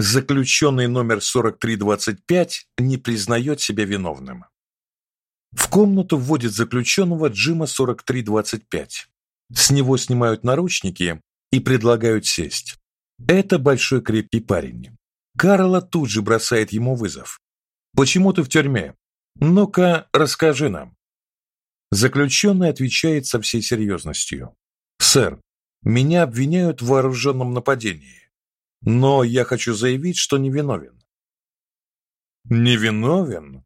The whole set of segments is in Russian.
Заключенный номер 4325 не признает себя виновным. В комнату вводит заключенного Джима 4325. С него снимают наручники и предлагают сесть. Это большой крепкий парень. Карла тут же бросает ему вызов. Почему ты в тюрьме? Ну-ка, расскажи нам. Заключенный отвечает со всей серьезностью. Сэр, меня обвиняют в вооруженном нападении. Но я хочу заявить, что не виновен. Не виновен?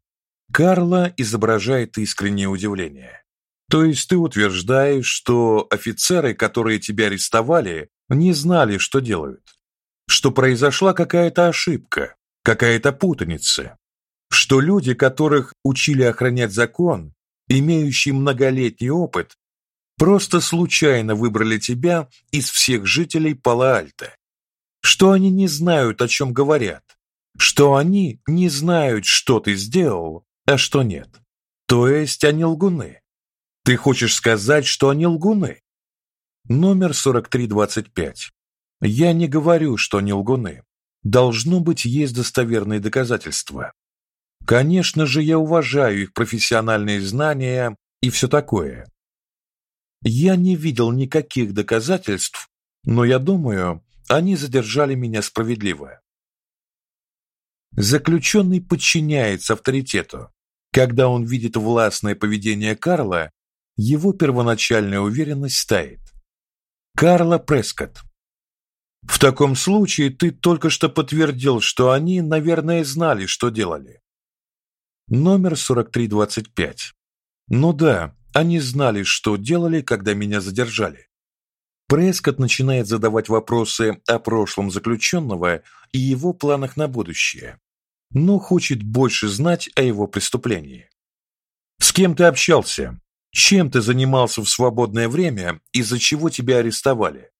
Карла изображает искреннее удивление. То есть ты утверждаешь, что офицеры, которые тебя арестовали, не знали, что делают? Что произошла какая-то ошибка, какая-то путаница? Что люди, которых учили охранять закон, имеющие многолетний опыт, просто случайно выбрали тебя из всех жителей Пала-Альто? Что они не знают, о чем говорят? Что они не знают, что ты сделал, а что нет? То есть они лгуны? Ты хочешь сказать, что они лгуны? Номер 4325. Я не говорю, что они лгуны. Должно быть, есть достоверные доказательства. Конечно же, я уважаю их профессиональные знания и все такое. Я не видел никаких доказательств, но я думаю, они задержали меня справедливо. Заключенный подчиняется авторитету. Когда он видит властное поведение Карла, его первоначальная уверенность тает. Карла Прескотт. В таком случае ты только что подтвердил, что они, наверное, знали, что делали. Номер 4325. Ну да, они знали, что делали, когда меня задержали. Прескотт начинает задавать вопросы о прошлом заключенного и его планах на будущее, но хочет больше знать о его преступлении. С кем ты общался? Чем ты занимался в свободное время, из-за чего тебя арестовали?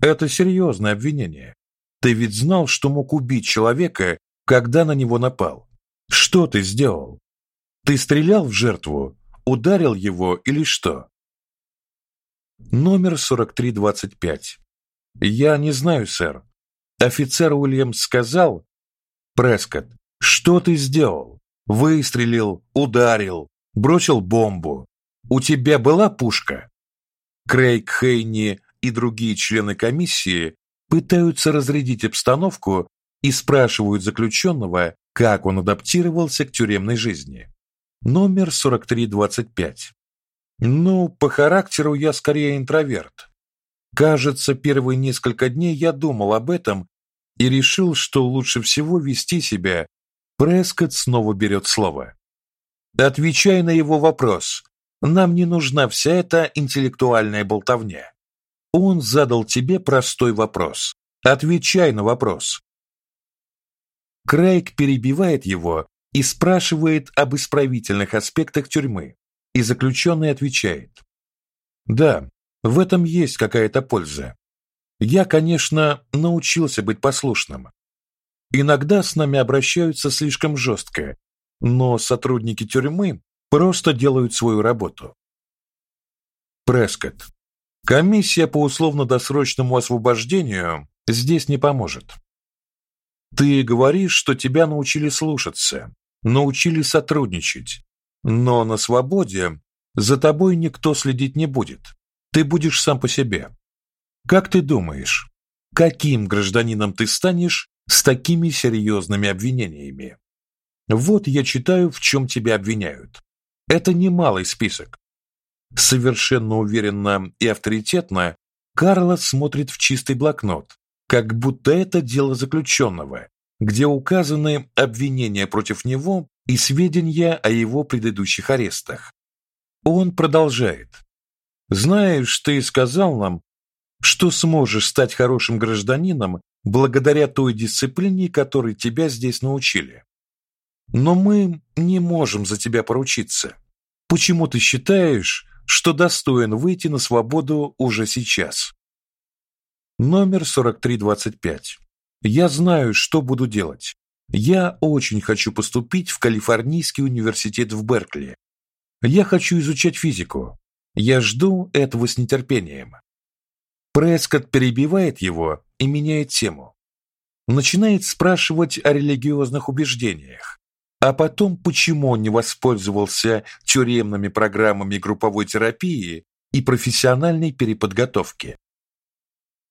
Это серьезное обвинение. Ты ведь знал, что мог убить человека, когда на него напал. Что ты сделал? Ты стрелял в жертву, ударил его или что? Номер 4325. Я не знаю, сэр. Офицер Уильямс сказал: "Прескотт, что ты сделал? Выстрелил, ударил, бросил бомбу. У тебя была пушка? Крейг Хейни и другие члены комиссии пытаются разрядить обстановку и спрашивают заключенного, как он адаптировался к тюремной жизни. Номер 4325. Ну, по характеру я скорее интроверт. Кажется, первые несколько дней я думал об этом и решил, что лучше всего вести себя. Прескотт снова берет слово. Отвечай на его вопрос. Нам не нужна вся эта интеллектуальная болтовня. Он задал тебе простой вопрос. Отвечай на вопрос. Крейг перебивает его и спрашивает об исправительных аспектах тюрьмы, и заключенный отвечает: "Да, в этом есть какая-то польза. Я, конечно, научился быть послушным. Иногда с нами обращаются слишком жестко, но сотрудники тюрьмы просто делают свою работу. Прескотт. Комиссия по условно-досрочному освобождению здесь не поможет. Ты говоришь, что тебя научили слушаться, научили сотрудничать, но на свободе за тобой никто следить не будет. Ты будешь сам по себе. Как ты думаешь, каким гражданином ты станешь с такими серьезными обвинениями? Вот я читаю, в чем тебя обвиняют. Это немалый список. Совершенно уверенно и авторитетно Карлос смотрит в чистый блокнот, как будто это дело заключенного, где указаны обвинения против него и сведения о его предыдущих арестах. Он продолжает: "Знаешь, ты сказал нам, что сможешь стать хорошим гражданином благодаря той дисциплине, которой тебя здесь научили. Но мы не можем за тебя поручиться. Почему ты считаешь, что достоин выйти на свободу уже сейчас? Номер 4325. Я знаю, что буду делать. Я очень хочу поступить в Калифорнийский университет в Беркли. Я хочу изучать физику. Я жду этого с нетерпением. Прескотт перебивает его и меняет тему. начинает спрашивать о религиозных убеждениях, а потом почему он не воспользовался тюремными программами групповой терапии и профессиональной переподготовки.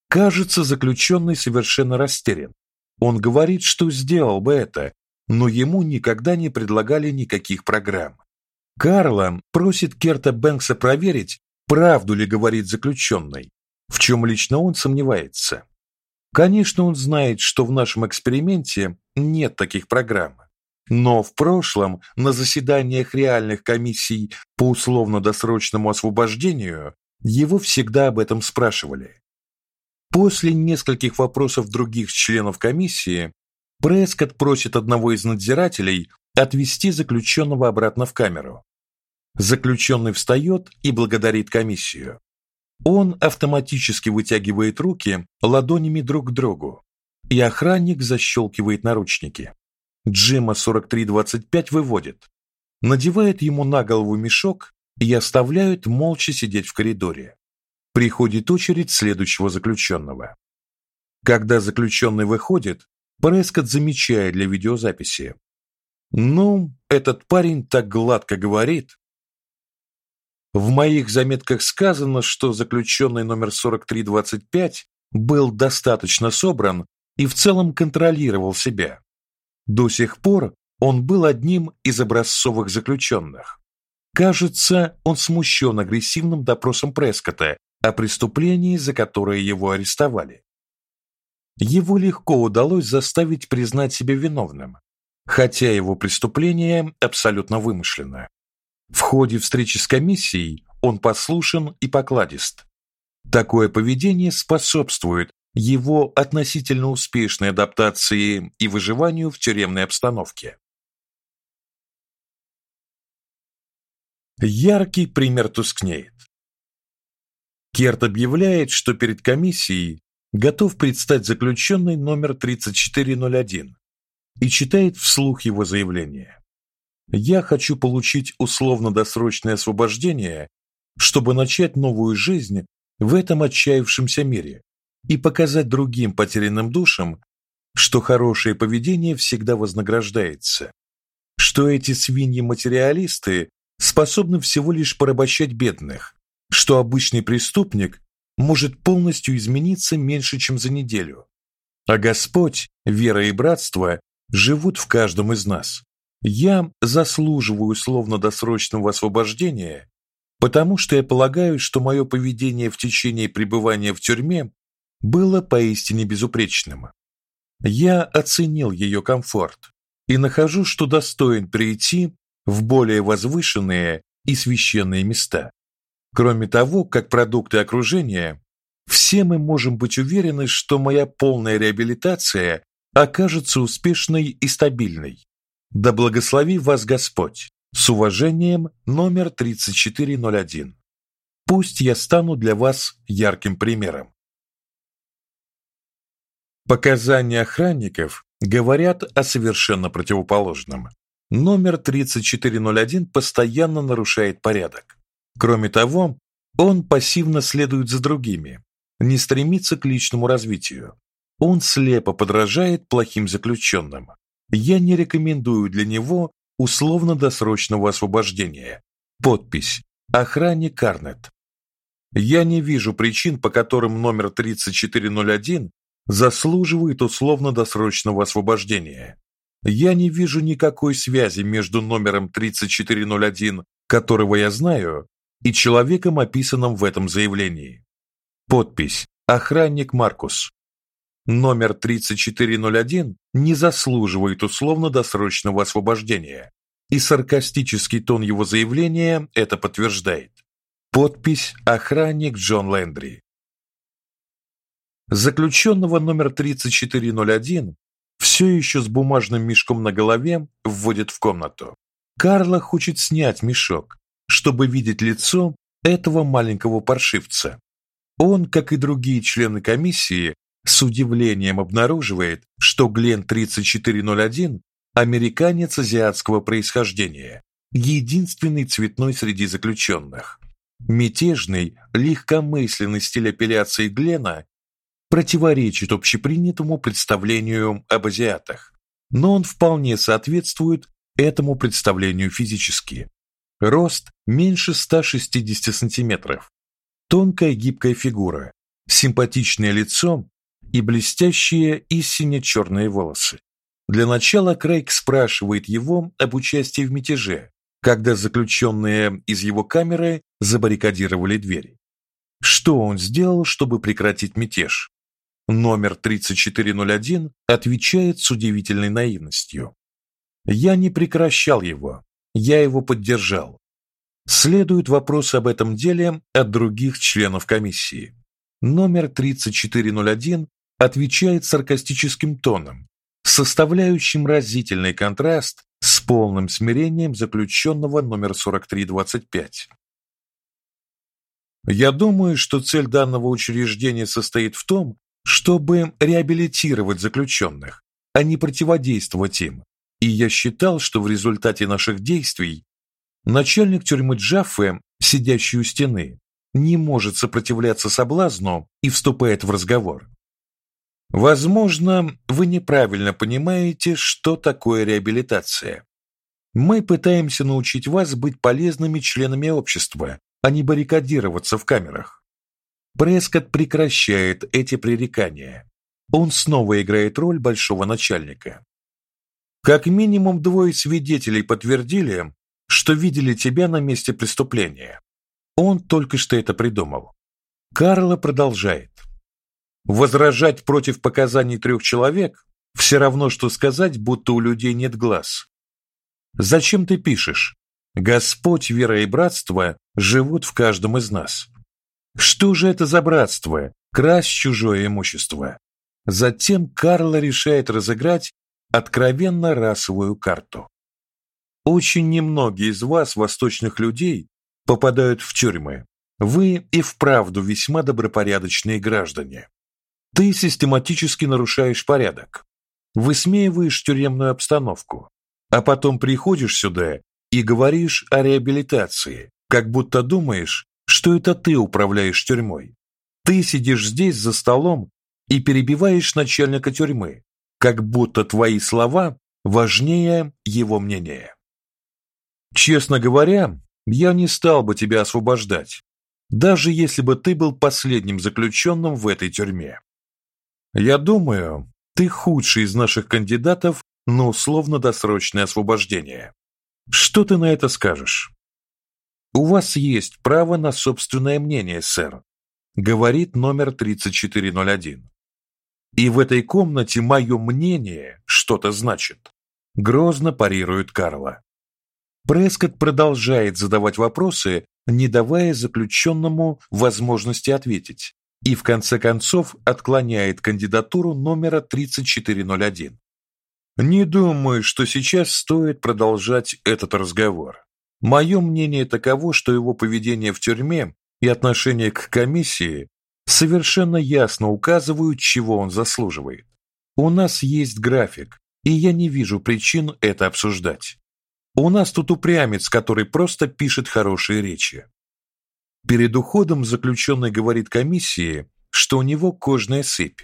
Кажется, заключенный совершенно растерян. Он говорит, что сделал бы это, но ему никогда не предлагали никаких программ. Карла просит Керта Бэнкса проверить, правду ли говорит заключенный, в чем лично он сомневается. Конечно, он знает, что в нашем эксперименте нет таких программ. Но в прошлом на заседаниях реальных комиссий по условно-досрочному освобождению его всегда об этом спрашивали. После нескольких вопросов других членов комиссии Прескотт просит одного из надзирателей отвести заключенного обратно в камеру. Заключенный встает и благодарит комиссию. Он автоматически вытягивает руки ладонями друг к другу, и охранник защелкивает наручники. Джима 4325 выводит, надевает ему на голову мешок и оставляют молча сидеть в коридоре. Приходит очередь следующего заключенного. Когда заключенный выходит, Прескотт замечает для видеозаписи: "Ну, этот парень так гладко говорит". В моих заметках сказано, что заключенный номер 4325 был достаточно собран и в целом контролировал себя. До сих пор он был одним из образцовых заключенных. Кажется, он смущен агрессивным допросом Прескота о преступлении, за которое его арестовали. Его легко удалось заставить признать себя виновным, хотя его преступление абсолютно вымышленно. В ходе встречи с комиссией он послушен и покладист. Такое поведение способствует его относительно успешной адаптации и выживанию в тюремной обстановке. Яркий пример тускнеет. Керт объявляет, что перед комиссией готов предстать заключенный номер 3401 и читает вслух его заявление. Я хочу получить условно-досрочное освобождение, чтобы начать новую жизнь в этом отчаявшемся мире и показать другим потерянным душам, что хорошее поведение всегда вознаграждается, что эти свиньи-материалисты способны всего лишь порабощать бедных, что обычный преступник может полностью измениться меньше, чем за неделю. А Господь, вера и братство живут в каждом из нас. Я заслуживаю условно-досрочного освобождения, потому что я полагаю, что мое поведение в течение пребывания в тюрьме было поистине безупречным. Я оценил ее комфорт и нахожу, что достоин прийти в более возвышенные и священные места. Кроме того, как продукты окружения, все мы можем быть уверены, что моя полная реабилитация окажется успешной и стабильной. Да благослови вас Господь. С уважением, номер 3401. Пусть я стану для вас ярким примером. Показания охранников говорят о совершенно противоположном. Номер 3401 постоянно нарушает порядок. Кроме того, он пассивно следует за другими, не стремится к личному развитию. Он слепо подражает плохим заключенным я не рекомендую для него условно-досрочного освобождения. Подпись: охранник Карнет. Я не вижу причин, по которым номер 3401 заслуживает условно-досрочного освобождения. Я не вижу никакой связи между номером 3401, которого я знаю, и человеком, описанным в этом заявлении. Подпись: охранник Маркус номер 3401 не заслуживает условно-досрочного освобождения, и саркастический тон его заявления это подтверждает. Подпись охранник Джон Лендри. Заключенного номер 3401 все еще с бумажным мешком на голове вводят в комнату. Карла хочет снять мешок, чтобы видеть лицо этого маленького паршивца. Он, как и другие члены комиссии, с удивлением обнаруживает, что Глен 3401 американец азиатского происхождения, единственный цветной среди заключенных. Мятежный, легкомысленный стиль апелляции Глена противоречит общепринятому представлению об азиатах, но он вполне соответствует этому представлению физически. Рост меньше 160 сантиметров, тонкая гибкая фигура, симпатичное лицо и блестящие и сине-черные волосы. Для начала Крейг спрашивает его об участии в мятеже, когда заключенные из его камеры забаррикадировали двери. Что он сделал, чтобы прекратить мятеж? Номер 3401 отвечает с удивительной наивностью. Я не прекращал его, я его поддержал. Следуют вопросы об этом деле от других членов комиссии. Номер 3401 отвечает саркастическим тоном, составляющим разительный контраст с полным смирением заключенного номер 4325. Я думаю, что цель данного учреждения состоит в том, чтобы реабилитировать заключенных, а не противодействовать им. И я считал, что в результате наших действий начальник тюрьмы Джаффе, сидящий у стены, не может сопротивляться соблазну и вступает в разговор. Возможно, вы неправильно понимаете, что такое реабилитация. Мы пытаемся научить вас быть полезными членами общества, а не баррикадироваться в камерах. Прескотт прекращает эти пререкания. Он снова играет роль большого начальника. Как минимум двое свидетелей подтвердили, что видели тебя на месте преступления. Он только что это придумал. Карло продолжает. Возражать против показаний трех человек все равно что сказать, будто у людей нет глаз. Зачем ты пишешь? Господь, вера и братство живут в каждом из нас. Что же это за братство? Красть чужое имущество. Затем Карло решает разыграть откровенно расовую карту. Очень немногие из вас, восточных людей, попадают в тюрьмы. Вы и вправду весьма добропорядочные граждане. Ты систематически нарушаешь порядок, высмеиваешь тюремную обстановку, а потом приходишь сюда и говоришь о реабилитации, как будто думаешь, что это ты управляешь тюрьмой. Ты сидишь здесь за столом и перебиваешь начальника тюрьмы, как будто твои слова важнее его мнения. Честно говоря, я не стал бы тебя освобождать, даже если бы ты был последним заключенным в этой тюрьме. Я думаю, ты худший из наших кандидатов на условно-досрочное освобождение. Что ты на это скажешь? У вас есть право на собственное мнение, сэр, говорит номер 3401. И в этой комнате мое мнение что-то значит. Грозно парирует Карла. Прескотт продолжает задавать вопросы, не давая заключенному возможности ответить, и в конце концов отклоняет кандидатуру номера 3401. Не думаю, что сейчас стоит продолжать этот разговор. Мое мнение таково, что его поведение в тюрьме и отношение к комиссии совершенно ясно указывают, чего он заслуживает. У нас есть график, и я не вижу причин это обсуждать. У нас тут упрямец, который просто пишет хорошие речи. Перед уходом заключенный говорит комиссии, что у него кожная сыпь.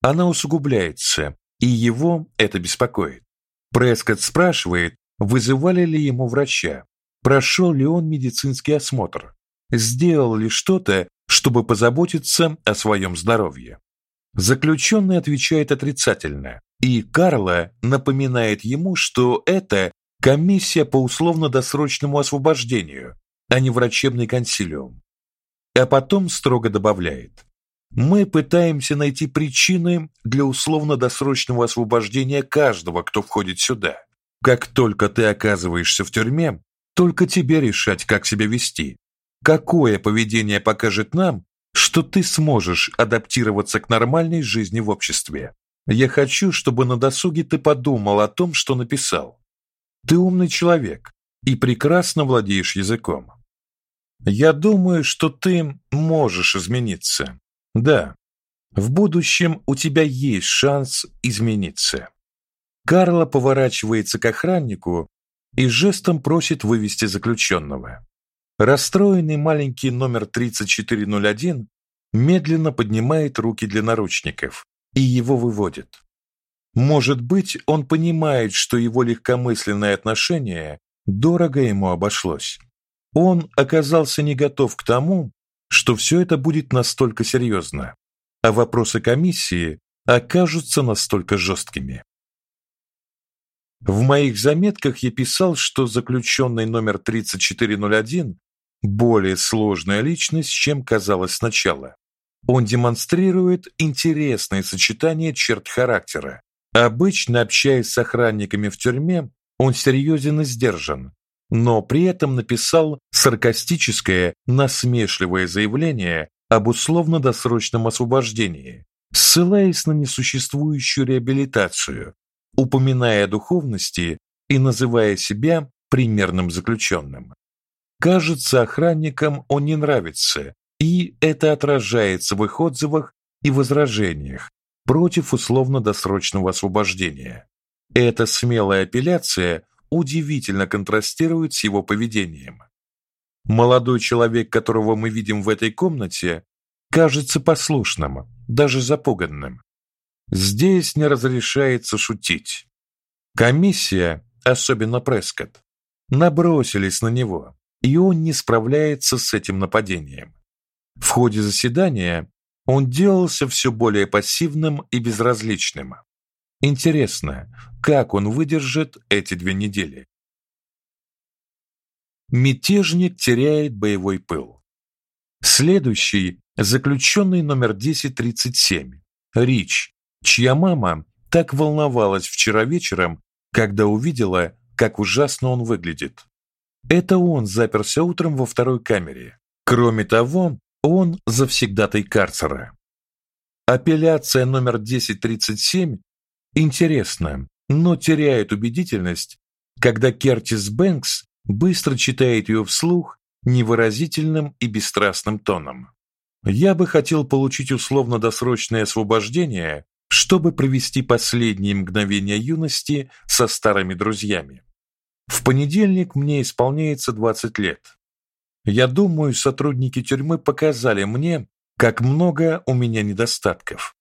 Она усугубляется, и его это беспокоит. Прескотт спрашивает, вызывали ли ему врача, прошел ли он медицинский осмотр, сделал ли что-то, чтобы позаботиться о своем здоровье. Заключенный отвечает отрицательно, и Карла напоминает ему, что это комиссия по условно-досрочному освобождению, а не врачебный консилиум. А потом строго добавляет: мы пытаемся найти причины для условно-досрочного освобождения каждого, кто входит сюда. Как только ты оказываешься в тюрьме, только тебе решать, как себя вести. Какое поведение покажет нам, что ты сможешь адаптироваться к нормальной жизни в обществе. Я хочу, чтобы на досуге ты подумал о том, что написал. Ты умный человек и прекрасно владеешь языком. Я думаю, что ты можешь измениться. Да. В будущем у тебя есть шанс измениться. Карла поворачивается к охраннику и жестом просит вывести заключенного. Расстроенный маленький номер 3401 медленно поднимает руки для наручников и его выводит. Может быть, он понимает, что его легкомысленное отношение дорого ему обошлось. Он оказался не готов к тому, что все это будет настолько серьезно, а вопросы комиссии окажутся настолько жесткими. В моих заметках я писал, что заключенный номер 3401 более сложная личность, чем казалось сначала. Он демонстрирует интересное сочетание черт характера. Обычно общаясь с охранниками в тюрьме, он серьезен и сдержан, но при этом написал саркастическое, насмешливое заявление об условно-досрочном освобождении, ссылаясь на несуществующую реабилитацию, упоминая духовности и называя себя примерным заключенным. Кажется, охранникам он не нравится, и это отражается в их отзывах и возражениях против условно-досрочного освобождения. Эта смелая апелляция удивительно контрастирует с его поведением. Молодой человек, которого мы видим в этой комнате, кажется послушным, даже запуганным. Здесь не разрешается шутить. Комиссия, особенно Прескотт, набросились на него, и он не справляется с этим нападением. В ходе заседания он делался все более пассивным и безразличным. Интересно, как он выдержит эти две недели? Мятежник теряет боевой пыл. Следующий заключенный номер 1037, Рич, чья мама так волновалась вчера вечером, когда увидела, как ужасно он выглядит. Это он заперся утром во второй камере. Кроме того, он завсегдатай карцера. Апелляция номер 1037 интересна, но теряет убедительность, когда Кертис Бэнкс быстро читает ее вслух невыразительным и бесстрастным тоном. Я бы хотел получить условно-досрочное освобождение, чтобы провести последние мгновения юности со старыми друзьями. В понедельник мне исполняется 20 лет. Я думаю, сотрудники тюрьмы показали мне, как много у меня недостатков.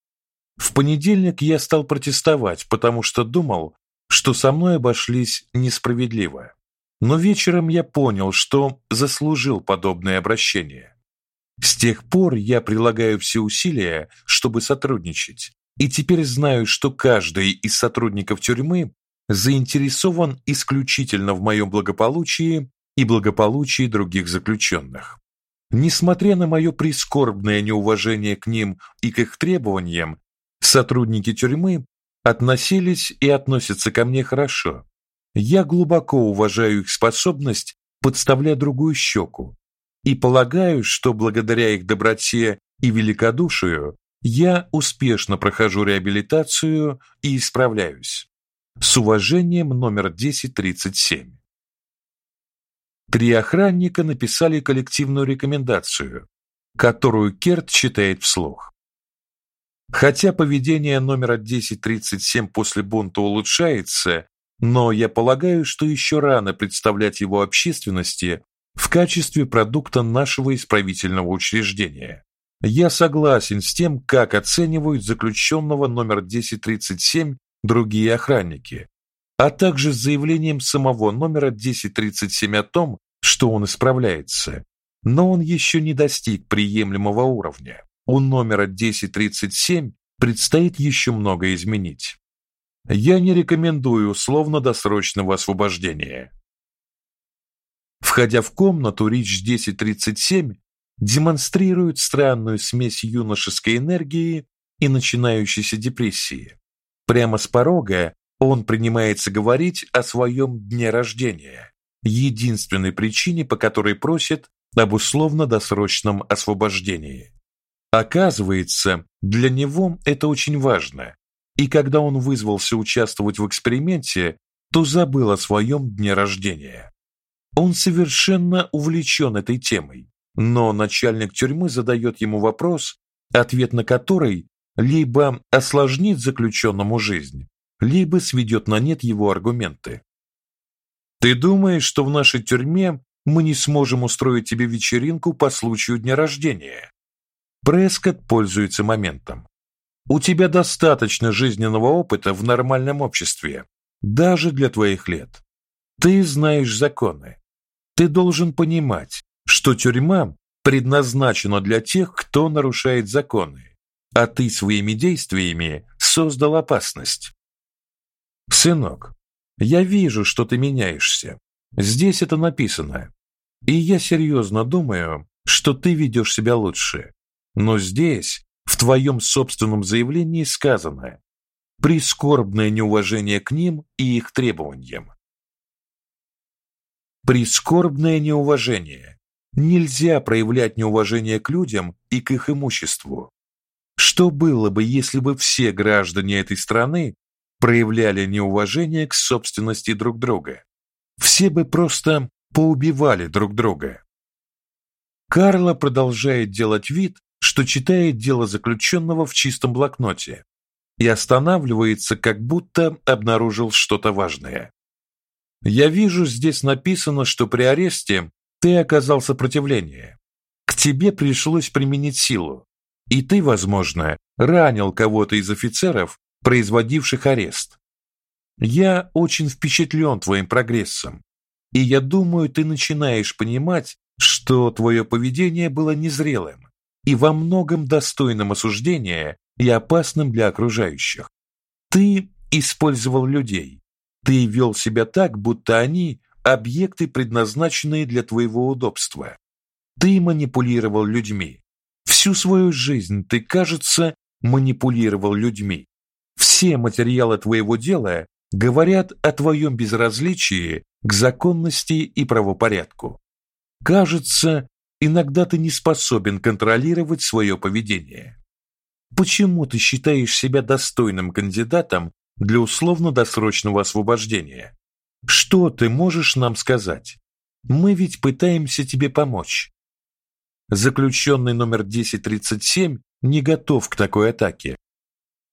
В понедельник я стал протестовать, потому что думал, что со мной обошлись несправедливо. Но вечером я понял, что заслужил подобное обращение. С тех пор я прилагаю все усилия, чтобы сотрудничать, и теперь знаю, что каждый из сотрудников тюрьмы заинтересован исключительно в моем благополучии и благополучии других заключенных. Несмотря на мое прискорбное неуважение к ним и к их требованиям, сотрудники тюрьмы относились и относятся ко мне хорошо. Я глубоко уважаю их способность подставлять другую щеку и полагаю, что благодаря их доброте и великодушию я успешно прохожу реабилитацию и исправляюсь. С уважением, номер 1037. Три охранника написали коллективную рекомендацию, которую Керт читает вслух. Хотя поведение номера 1037 после бунта улучшается, но я полагаю, что еще рано представлять его общественности в качестве продукта нашего исправительного учреждения. Я согласен с тем, как оценивают заключенного номер 1037 другие охранники, а также с заявлением самого номера 1037 о том, что он исправляется, но он еще не достиг приемлемого уровня. У номера 1037 предстоит еще много изменить. Я не рекомендую условно-досрочного освобождения. Входя в комнату, Рич 1037 демонстрирует странную смесь юношеской энергии и начинающейся депрессии. Прямо с порога он принимается говорить о своем дне рождения, единственной причине, по которой просит об условно-досрочном освобождении. Оказывается, для него это очень важно. И когда он вызвался участвовать в эксперименте, то забыл о своем дне рождения. Он совершенно увлечен этой темой, но начальник тюрьмы задает ему вопрос, ответ на который либо осложнит заключенному жизнь, либо сведет на нет его аргументы. Ты думаешь, что в нашей тюрьме мы не сможем устроить тебе вечеринку по случаю дня рождения? Прескотт пользуется моментом. У тебя достаточно жизненного опыта в нормальном обществе, даже для твоих лет. Ты знаешь законы. Ты должен понимать, что тюрьма предназначена для тех, кто нарушает законы, а ты своими действиями создал опасность. Сынок, я вижу, что ты меняешься. Здесь это написано. И я серьезно думаю, что ты ведешь себя лучше. Но здесь, в твоем собственном заявлении сказано: прискорбное неуважение к ним и их требованиям. Прискорбное неуважение. Нельзя проявлять неуважение к людям и к их имуществу. Что было бы, если бы все граждане этой страны проявляли неуважение к собственности друг друга? Все бы просто поубивали друг друга. Карла продолжает делать вид, что читает дело заключенного в чистом блокноте и останавливается, как будто обнаружил что-то важное. Я вижу, здесь написано, что при аресте ты оказал сопротивление. К тебе пришлось применить силу, и ты, возможно, ранил кого-то из офицеров, производивших арест. Я очень впечатлен твоим прогрессом, и я думаю, ты начинаешь понимать, что твое поведение было незрелым и во многом достойным осуждения и опасным для окружающих. Ты использовал людей. Ты вел себя так, будто они объекты, предназначенные для твоего удобства. Ты манипулировал людьми. Всю свою жизнь ты, кажется, манипулировал людьми. Все материалы твоего дела говорят о твоем безразличии к законности и правопорядку. Кажется, иногда ты не способен контролировать свое поведение. Почему ты считаешь себя достойным кандидатом для условно-досрочного освобождения? Что ты можешь нам сказать? Мы ведь пытаемся тебе помочь. Заключенный номер 1037 не готов к такой атаке.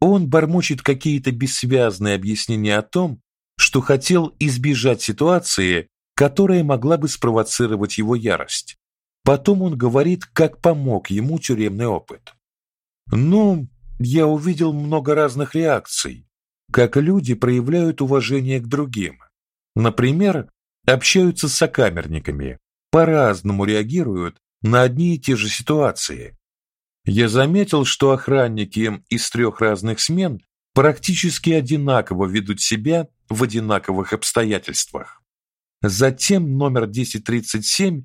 Он бормочет какие-то бессвязные объяснения о том, что хотел избежать ситуации, которая могла бы спровоцировать его ярость. Потом он говорит, как помог ему тюремный опыт. Ну, я увидел много разных реакций, как люди проявляют уважение к другим. Например, общаются с сокамерниками, по-разному реагируют на одни и те же ситуации. Я заметил, что охранники из трех разных смен практически одинаково ведут себя в одинаковых обстоятельствах. Затем номер 1037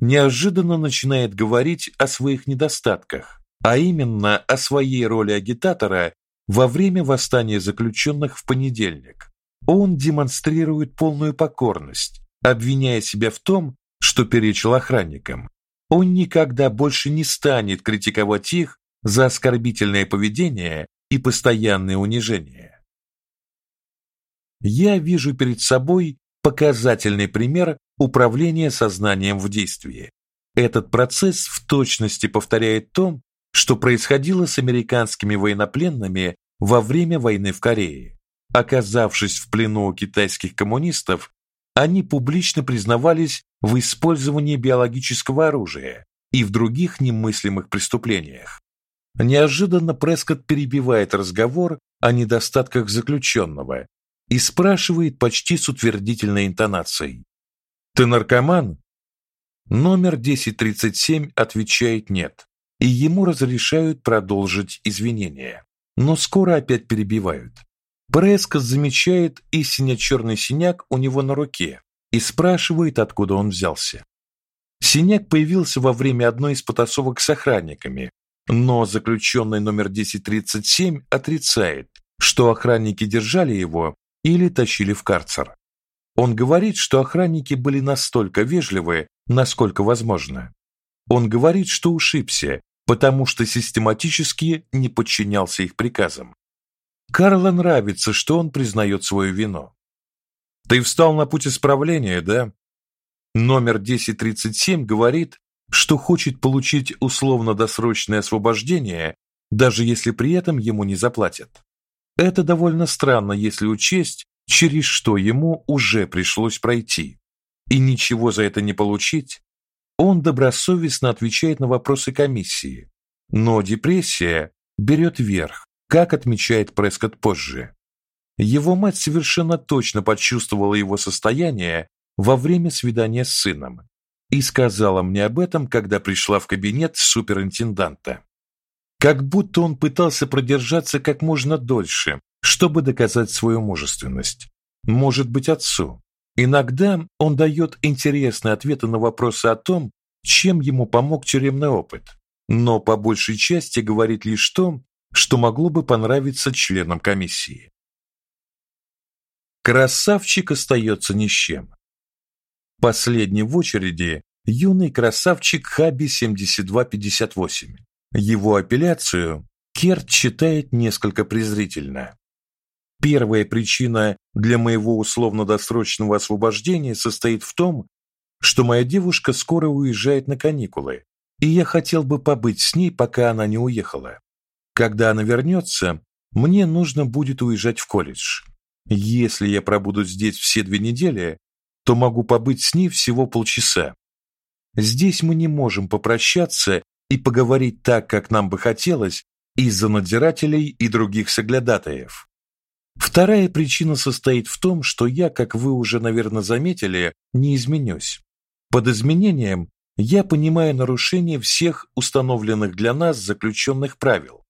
неожиданно начинает говорить о своих недостатках, а именно о своей роли агитатора во время восстания заключенных в понедельник. Он демонстрирует полную покорность, обвиняя себя в том, что перечил охранникам. Он никогда больше не станет критиковать их за оскорбительное поведение и постоянное унижение. Я вижу перед собой показательный пример управления сознанием в действии. Этот процесс в точности повторяет то, что происходило с американскими военнопленными во время войны в Корее. Оказавшись в плену у китайских коммунистов, они публично признавались в использовании биологического оружия и в других немыслимых преступлениях. Неожиданно Прескотт перебивает разговор о недостатках заключенного и спрашивает почти с утвердительной интонацией: "Ты наркоман?" Номер 1037 отвечает нет, и ему разрешают продолжить извинения, но скоро опять перебивают. Прескотт замечает и сине-черный синяк у него на руке и спрашивает, откуда он взялся. Синяк появился во время одной из потасовок с охранниками, но заключенный номер 1037 отрицает, что охранники держали его или тащили в карцер. Он говорит, что охранники были настолько вежливы, насколько возможно. Он говорит, что ушибся, потому что систематически не подчинялся их приказам. Карлу нравится, что он признает свою вину. Ты встал на путь исправления, да? Номер 1037 говорит, что хочет получить условно-досрочное освобождение, даже если при этом ему не заплатят. Это довольно странно, если учесть, через что ему уже пришлось пройти. И ничего за это не получить, он добросовестно отвечает на вопросы комиссии, Но депрессия берет верх, как отмечает Прескотт позже. Его мать совершенно точно почувствовала его состояние во время свидания с сыном и сказала мне об этом, когда пришла в кабинет суперинтенданта. Как будто он пытался продержаться как можно дольше, чтобы доказать свою мужественность. Может быть, отцу. Иногда он дает интересные ответы на вопросы о том, чем ему помог тюремный опыт, но по большей части говорит лишь то, что могло бы понравиться членам комиссии. Красавчик остается ни с чем. Последний в очереди юный красавчик Хаби 7258. Его апелляцию Керт считает несколько презрительно. Первая причина для моего условно-досрочного освобождения состоит в том, что моя девушка скоро уезжает на каникулы, и я хотел бы побыть с ней, пока она не уехала. Когда она вернется, мне нужно будет уезжать в колледж. Если я пробуду здесь все две недели, то могу побыть с ней всего полчаса. Здесь мы не можем попрощаться и поговорить так, как нам бы хотелось, из-за надзирателей и других соглядатаев. Вторая причина состоит в том, что я, как вы уже, наверное, заметили, не изменюсь. Под изменением я понимаю нарушение всех установленных для нас заключенных правил.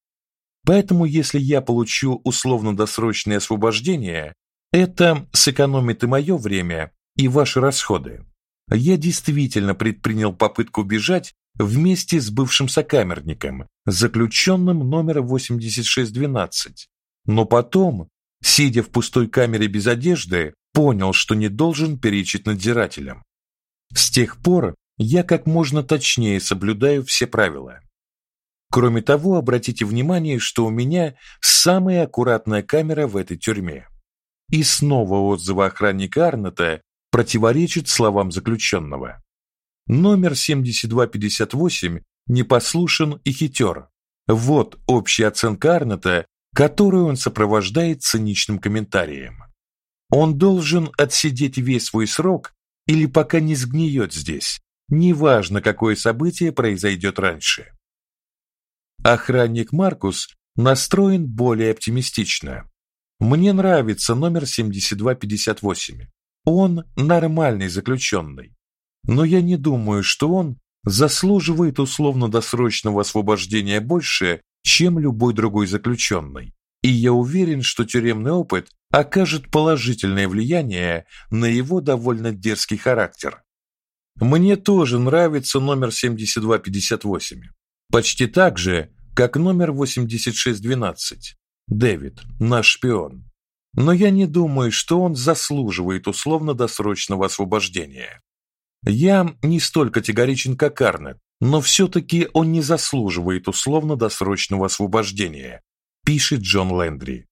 Поэтому если я получу условно-досрочное освобождение, это сэкономит и мое время, и ваши расходы. Я действительно предпринял попытку бежать вместе с бывшим сокамерником, заключенным номер 8612. Но потом, сидя в пустой камере без одежды, понял, что не должен перечить надзирателям. С тех пор я как можно точнее соблюдаю все правила. Кроме того, обратите внимание, что у меня самая аккуратная камера в этой тюрьме. И снова отзывы охранника Арнета противоречат словам заключенного. Номер 7258 непослушен и хитер. Вот общая оценка Арнета, которую он сопровождает циничным комментарием. Он должен отсидеть весь свой срок или пока не сгниет здесь, неважно, какое событие произойдет раньше. Охранник Маркус настроен более оптимистично. Мне нравится номер 7258. Он нормальный заключенный. Но я не думаю, что он заслуживает условно-досрочного освобождения больше, чем любой другой заключенный. И я уверен, что тюремный опыт окажет положительное влияние на его довольно дерзкий характер. Мне тоже нравится номер 7258. Почти так же, как номер 8612. Дэвид, наш шпион. Но я не думаю, что он заслуживает условно-досрочного освобождения. Я не столь категоричен, как Арнет, но все таки он не заслуживает условно-досрочного освобождения, пишет Джон Лендри.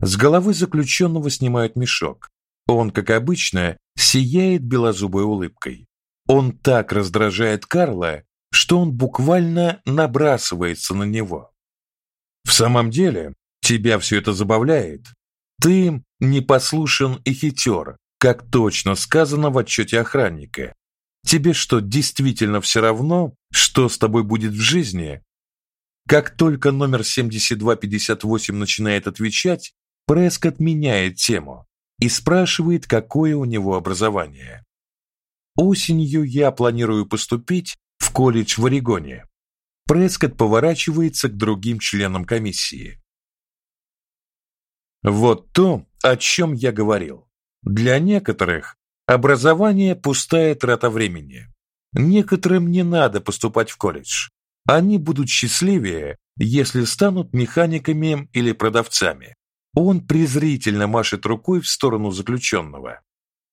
С головы заключенного снимают мешок. Он, как обычно, сияет белозубой улыбкой. Он так раздражает Карла, что он буквально набрасывается на него. В самом деле, тебя все это забавляет. Ты непослушен и хитер, как точно сказано в отчете охранника. Тебе что, действительно все равно, что с тобой будет в жизни? Как только номер 7258 начинает отвечать, Прескотт меняет тему и спрашивает, какое у него образование. Осенью я планирую поступить в колледж в Орегоне. Прескотт поворачивается к другим членам комиссии. Вот то, о чем я говорил. Для некоторых образование пустая трата времени. Некоторым не надо поступать в колледж. Они будут счастливее, если станут механиками или продавцами. Он презрительно машет рукой в сторону заключенного.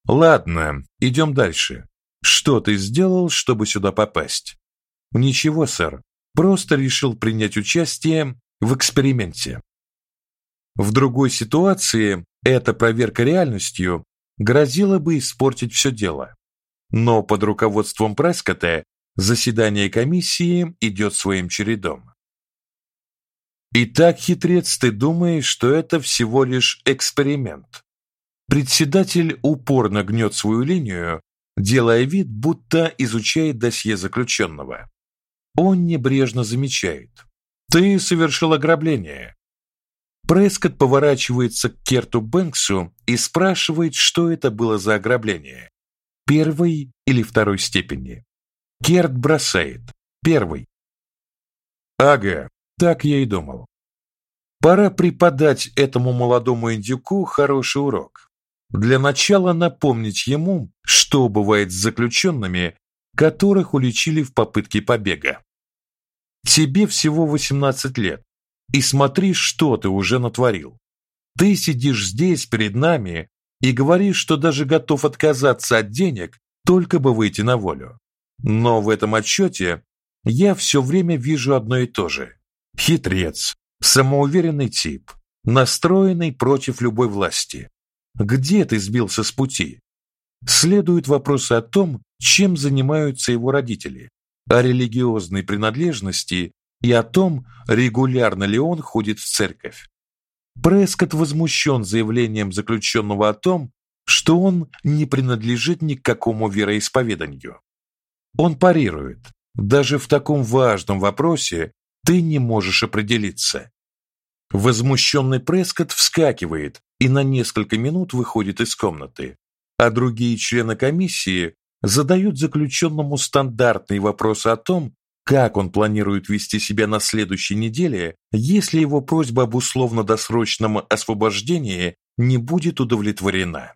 Ладно, идем дальше. Что ты сделал, чтобы сюда попасть? Ничего, сэр. Просто решил принять участие в эксперименте. В другой ситуации эта проверка реальностью грозила бы испортить все дело. Но под руководством Прескотта заседание комиссии идет своим чередом. Итак, хитрец, ты думаешь, что это всего лишь эксперимент? Председатель упорно гнет свою линию, делая вид, будто изучает досье заключенного. Он небрежно замечает: Ты совершил ограбление. Прескотт поворачивается к Керту Бэнксу и спрашивает, что это было за ограбление. Первой или второй степени. Керт бросает: "Первый". Ага, так я и думал. Пора преподать этому молодому индюку хороший урок. Для начала напомнить ему, что бывает с заключенными, которых уличили в попытке побега. Тебе всего 18 лет, и смотри, что ты уже натворил. Ты сидишь здесь перед нами и говоришь, что даже готов отказаться от денег, только бы выйти на волю. Но в этом отчете я все время вижу одно и то же. Хитрец, самоуверенный тип, настроенный против любой власти. Где ты сбился с пути? Следуют вопросы о том, чем занимаются его родители, о религиозной принадлежности и о том, регулярно ли он ходит в церковь. Прескотт возмущен заявлением заключенного о том, что он не принадлежит ни к какому вероисповеданию. Он парирует: даже в таком важном вопросе ты не можешь определиться. Возмущенный Прескотт вскакивает и на несколько минут выходит из комнаты, а другие члены комиссии задают заключенному стандартные вопросы о том, как он планирует вести себя на следующей неделе, если его просьба об условно-досрочном освобождении не будет удовлетворена.